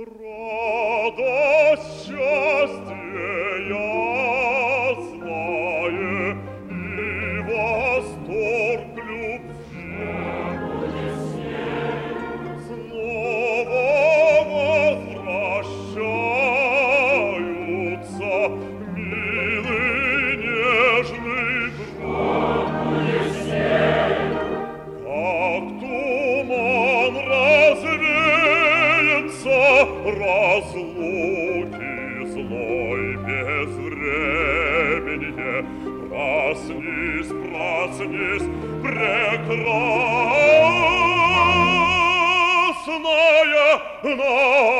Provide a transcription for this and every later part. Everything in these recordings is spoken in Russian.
Ro разлуки злой безвременье. Проснись, проснись, прекрасная радость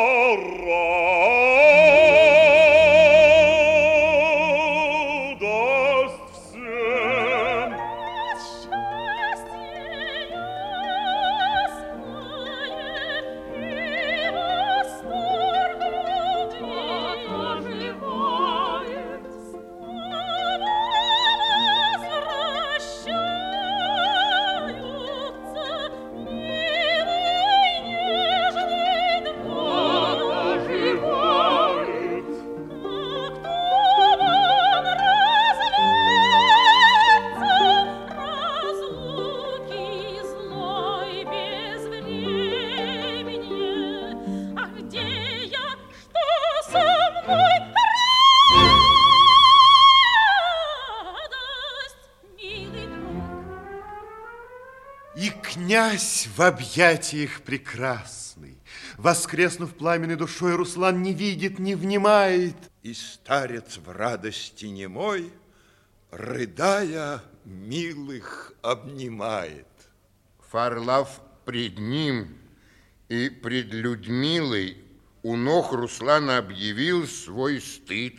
Князь в объятиях прекрасный, Воскреснув пламенной душой, Руслан не видит, не внимает. И старец в радости немой, рыдая, милых обнимает. Фарлав пред ним и пред Людмилой у ног Руслана объявил свой стыд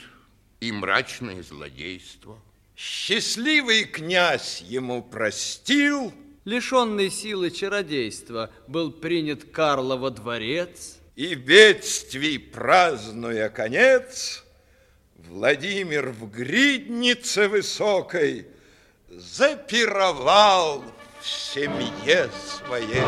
и мрачное злодейство. Счастливый князь ему простил, Лишенный силы чародейства, был принят Карло во дворец. и бедствий празднуя конец, Владимир в гриднице высокой запировал в семье своей.